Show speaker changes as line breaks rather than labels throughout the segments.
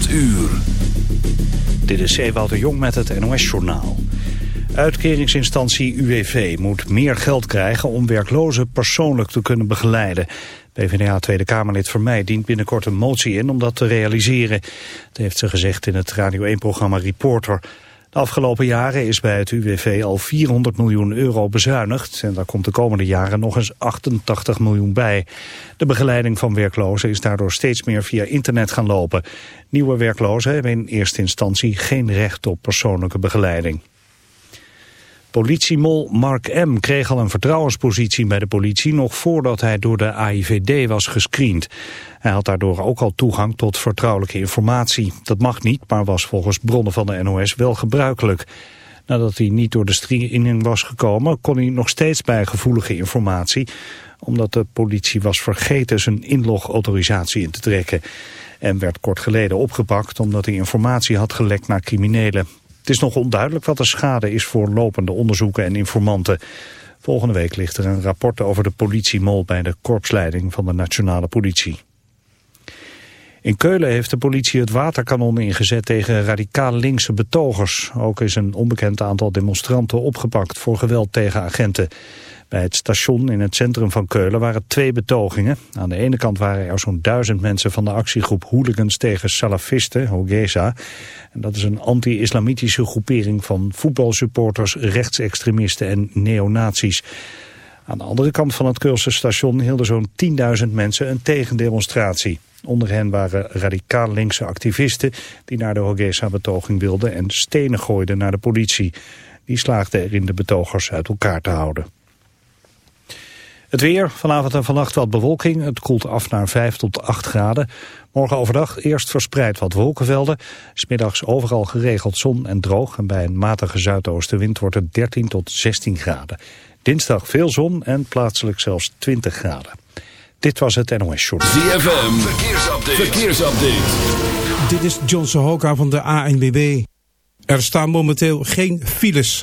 8 uur.
Dit is Ewout de Jong met het NOS-journaal. Uitkeringsinstantie UWV moet meer geld krijgen om werklozen persoonlijk te kunnen begeleiden. PvdA Tweede Kamerlid Vermeij dient binnenkort een motie in om dat te realiseren. Dat heeft ze gezegd in het Radio 1-programma Reporter. De afgelopen jaren is bij het UWV al 400 miljoen euro bezuinigd en daar komt de komende jaren nog eens 88 miljoen bij. De begeleiding van werklozen is daardoor steeds meer via internet gaan lopen. Nieuwe werklozen hebben in eerste instantie geen recht op persoonlijke begeleiding. Politiemol Mark M. kreeg al een vertrouwenspositie bij de politie nog voordat hij door de AIVD was gescreend. Hij had daardoor ook al toegang tot vertrouwelijke informatie. Dat mag niet, maar was volgens bronnen van de NOS wel gebruikelijk. Nadat hij niet door de screening was gekomen, kon hij nog steeds bij gevoelige informatie, omdat de politie was vergeten zijn inlogautorisatie in te trekken. En werd kort geleden opgepakt omdat hij informatie had gelekt naar criminelen. Het is nog onduidelijk wat de schade is voor lopende onderzoeken en informanten. Volgende week ligt er een rapport over de politiemol bij de korpsleiding van de nationale politie. In Keulen heeft de politie het waterkanon ingezet tegen radicaal linkse betogers. Ook is een onbekend aantal demonstranten opgepakt voor geweld tegen agenten. Bij het station in het centrum van Keulen waren twee betogingen. Aan de ene kant waren er zo'n duizend mensen van de actiegroep Hooligans tegen Salafisten, Hogeza. En dat is een anti-islamitische groepering van voetbalsupporters, rechtsextremisten en neonazies. Aan de andere kant van het Keulse station hielden zo'n 10.000 mensen een tegendemonstratie. Onder hen waren radicaal linkse activisten die naar de Hogesa-betoging wilden en stenen gooiden naar de politie. Die slaagden erin de betogers uit elkaar te houden. Het weer, vanavond en vannacht wat bewolking. Het koelt af naar 5 tot 8 graden. Morgen overdag eerst verspreid wat wolkenvelden. Smiddags overal geregeld zon en droog. En bij een matige zuidoostenwind wordt het 13 tot 16 graden. Dinsdag veel zon en plaatselijk zelfs 20 graden. Dit was het NOS Short.
ZFM, verkeersupdate. verkeersupdate.
Dit is John Sohoka van de ANWB. Er staan momenteel geen files.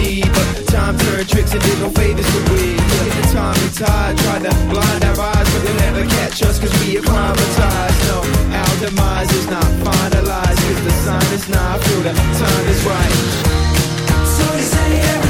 see But time turned tricks and did no favors to we At the time and tide tried to blind our eyes But they'll never catch us cause we acclimatized. No, our demise is not finalized Cause the sign is not through, the time is right. So they say every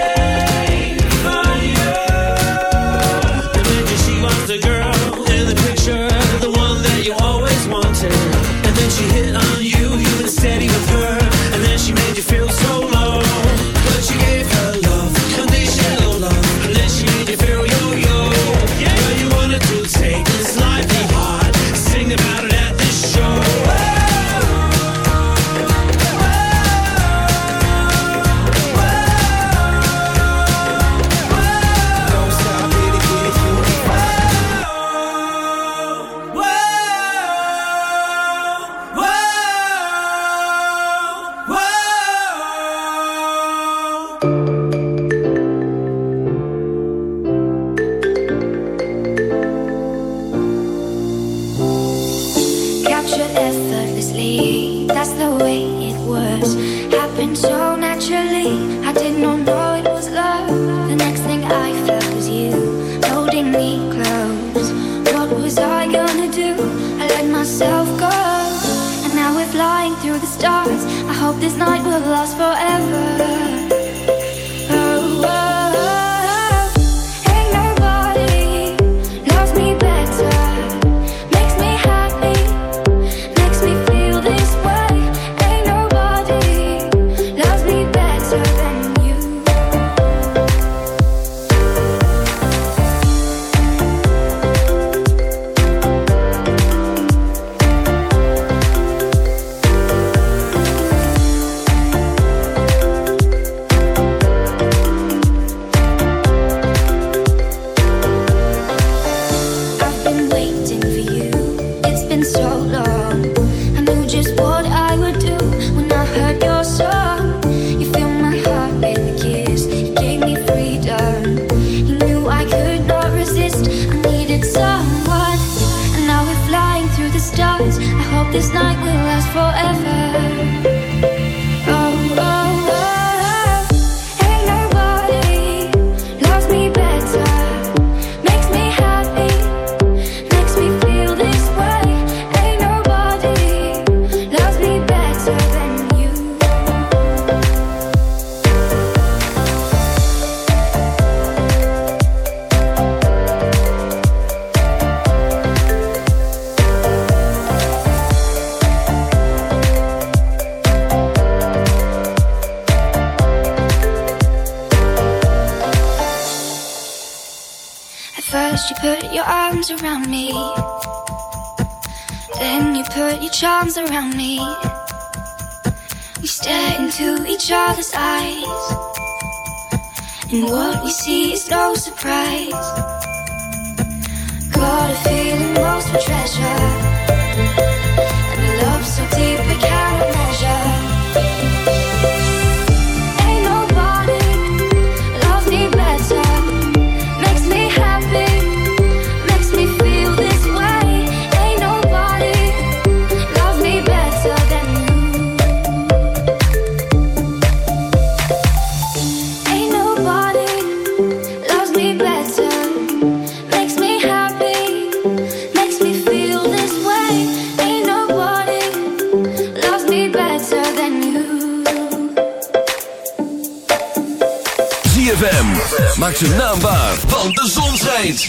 Maak ze naambaar, want de zon schijnt.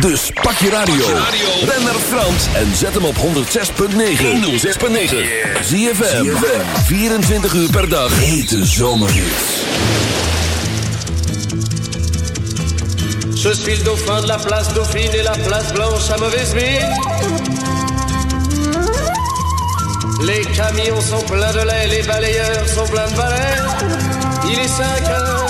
Dus pak je radio. Ben naar Frans en zet hem op 106.9. 106.9. Zie je 24 uur per dag. Hete zomerhits.
Je suis le dauphin de la place Dauphine et la place Blanche à mauvaise mine. Les camions sont pleins de lait, les balayeurs sont pleins de balais. Il est 5 heures,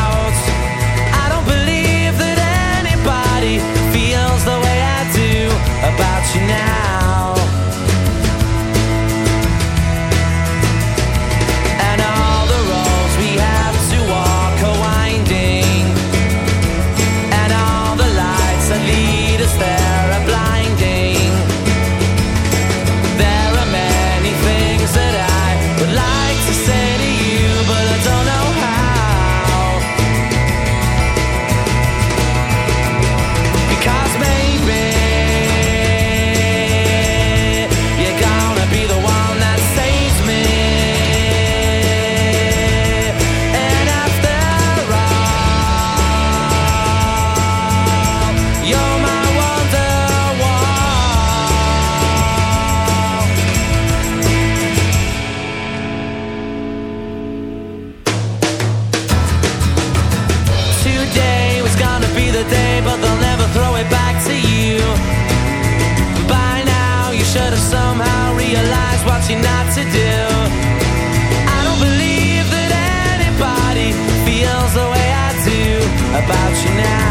tonight about you now.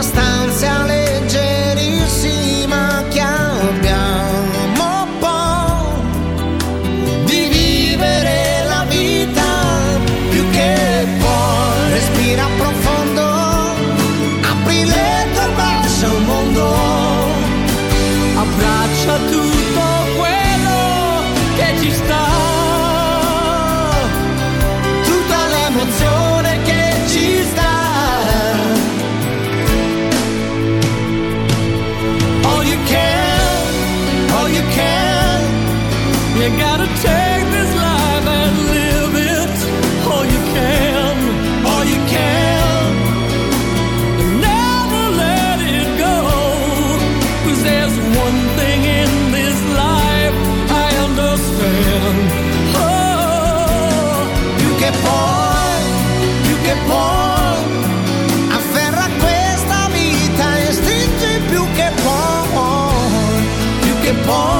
distância Oh.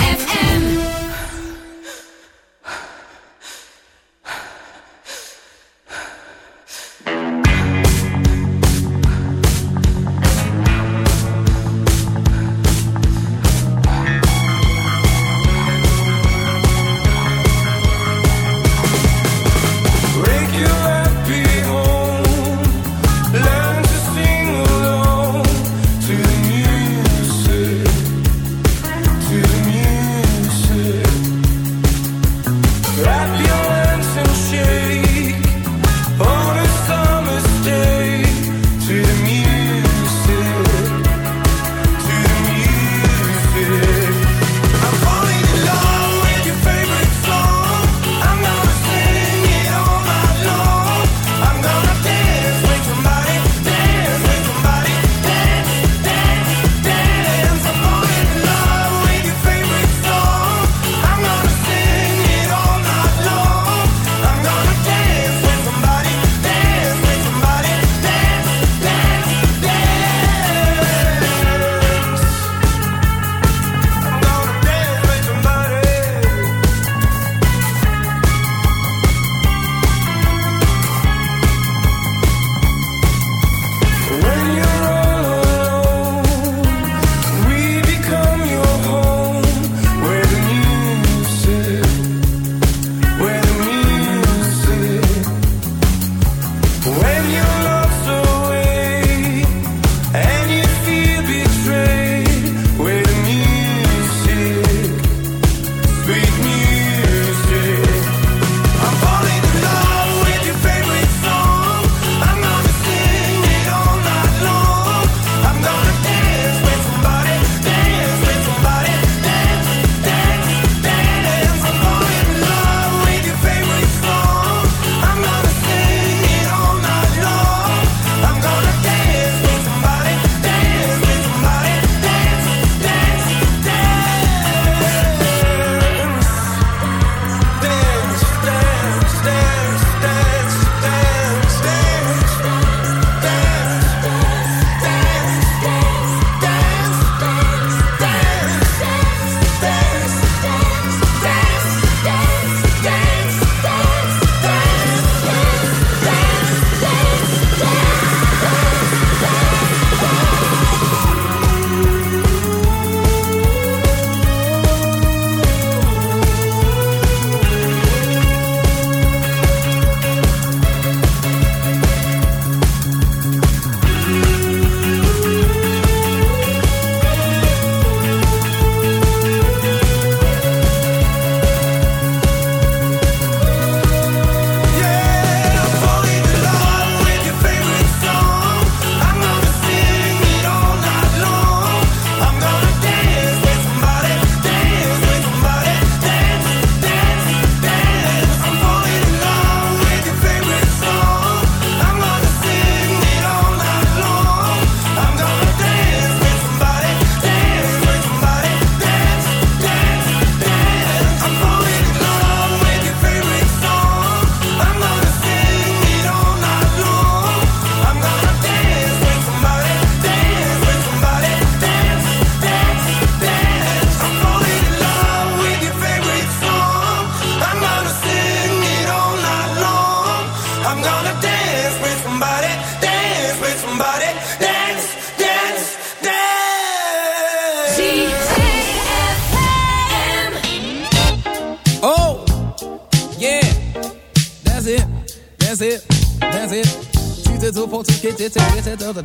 want to get it, get it,
oh, the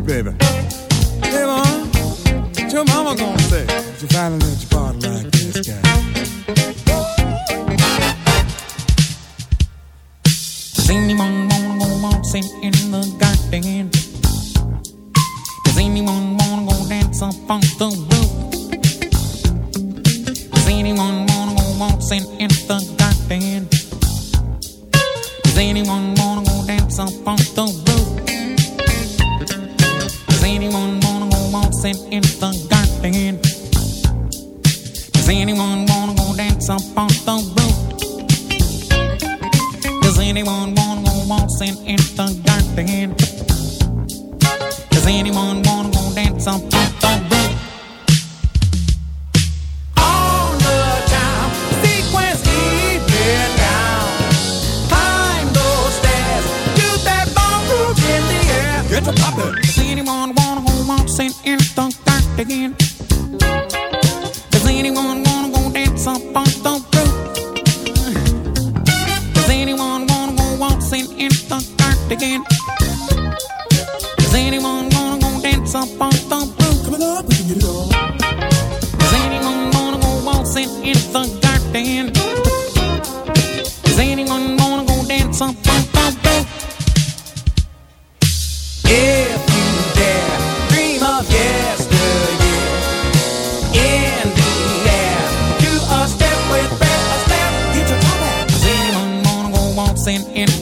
baby. Hey, mom, what's mama gonna say? She finally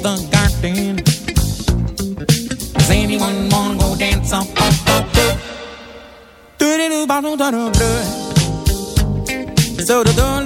the garden. Does anyone wanna go dance on the roof?
Do do do, do do do. So do do.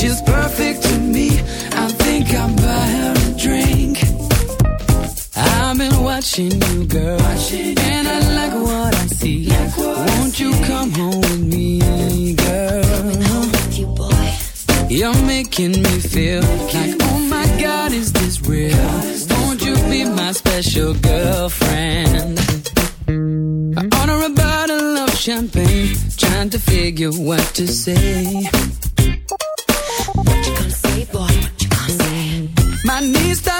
She's perfect to me. I think I'll buy her a drink. I've been watching you, girl, and I like what I see. Won't you come home with me, girl? You're making me feel like, oh my God, is this real? Won't you be my special girlfriend? I order a bottle of champagne, trying to figure what to say.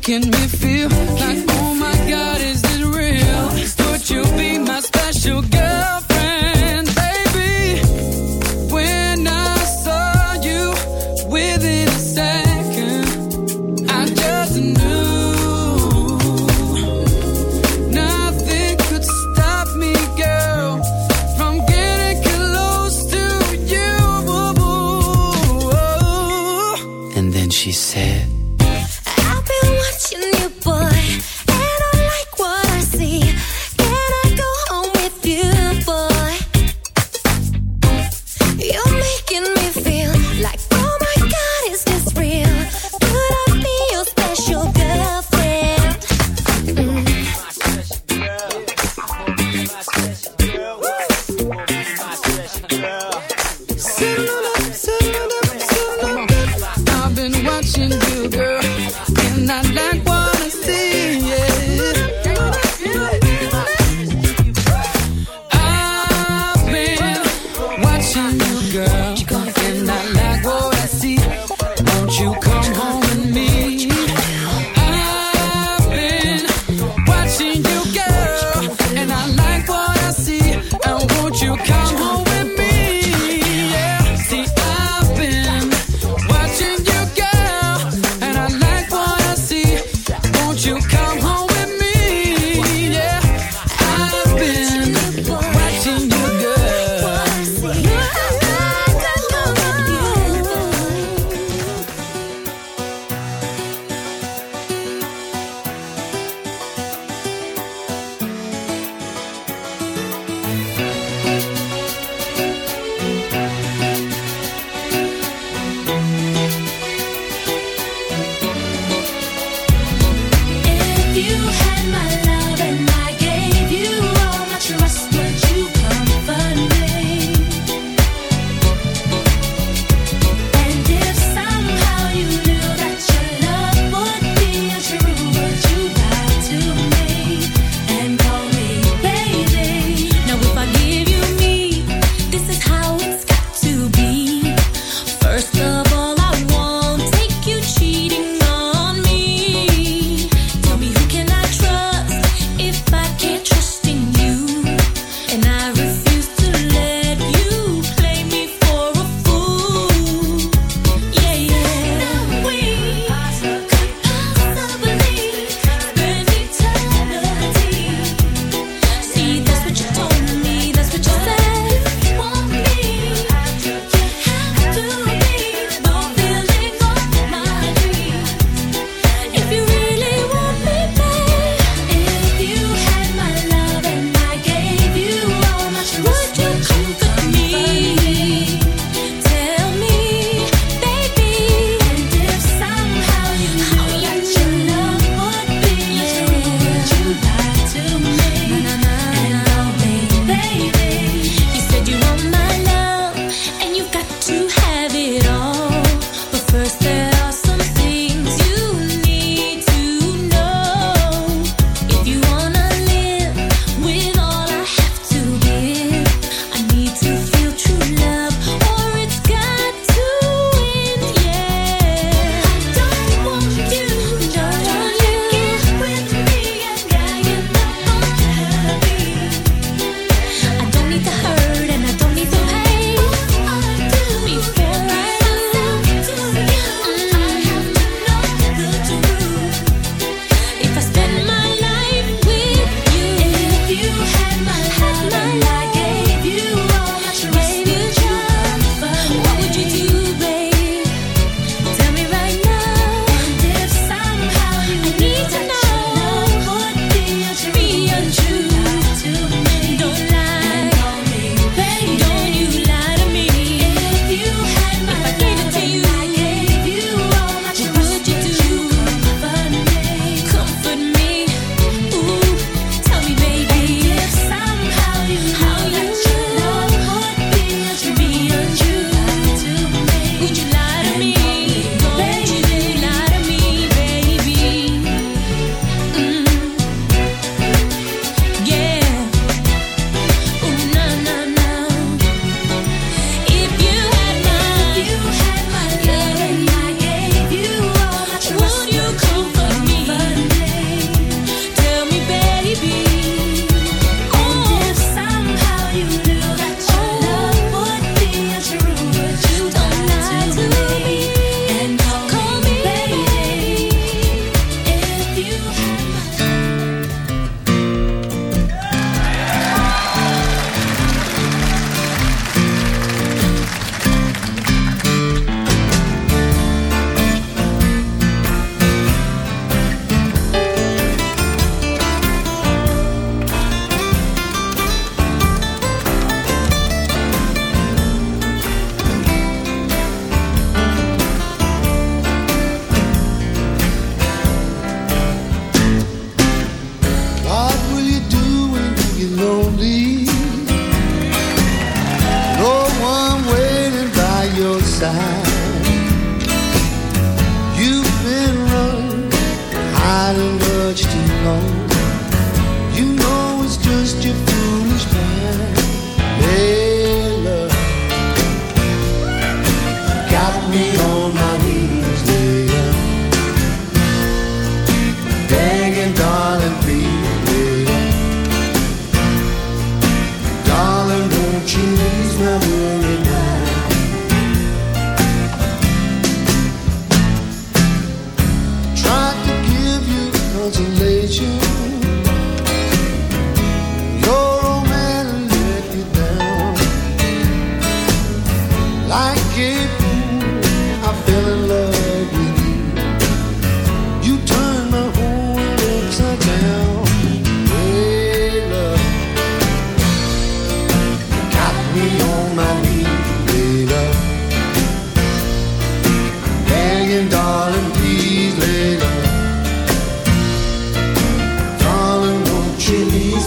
making me feel like, oh my God, is this real? Would you be my special girlfriend,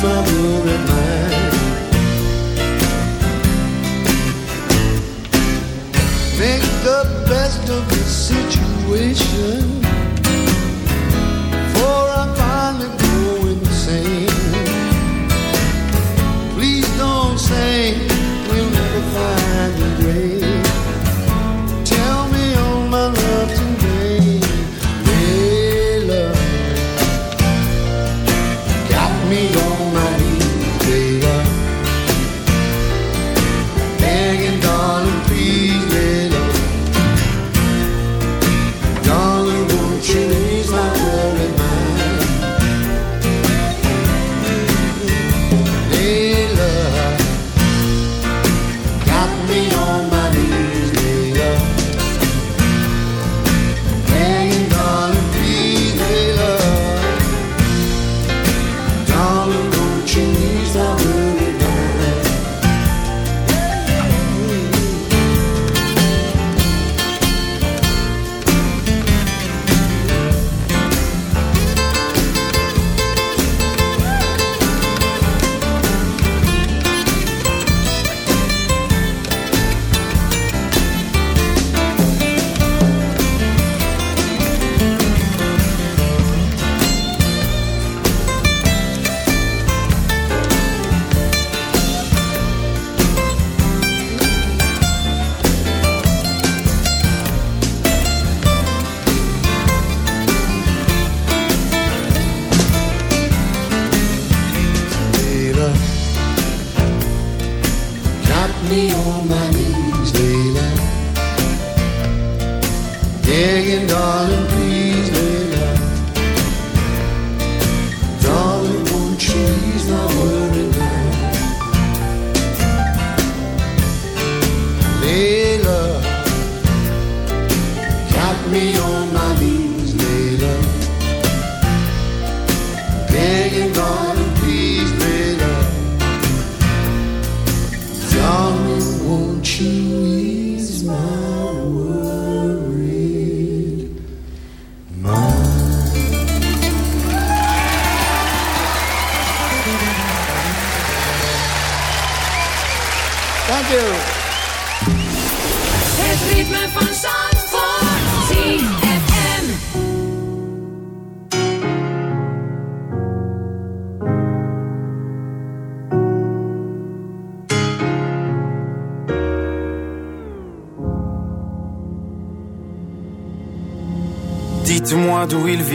Make the best of the situation.
million dollar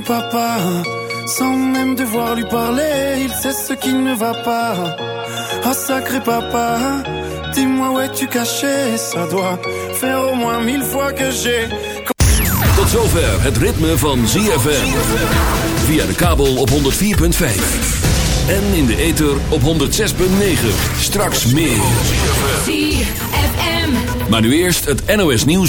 Papa Sans même devoir lui parler, il sait ce qui ne va pas. Ah sacré papa, dis-moi où es-tu caché Ça doit faire au moins mille fois que j'ai...
Tot zover het ritme van ZFM. Via de kabel op 104.5. En in de ether op 106.9. Straks meer.
ZFM.
Maar nu eerst het NOS nieuws.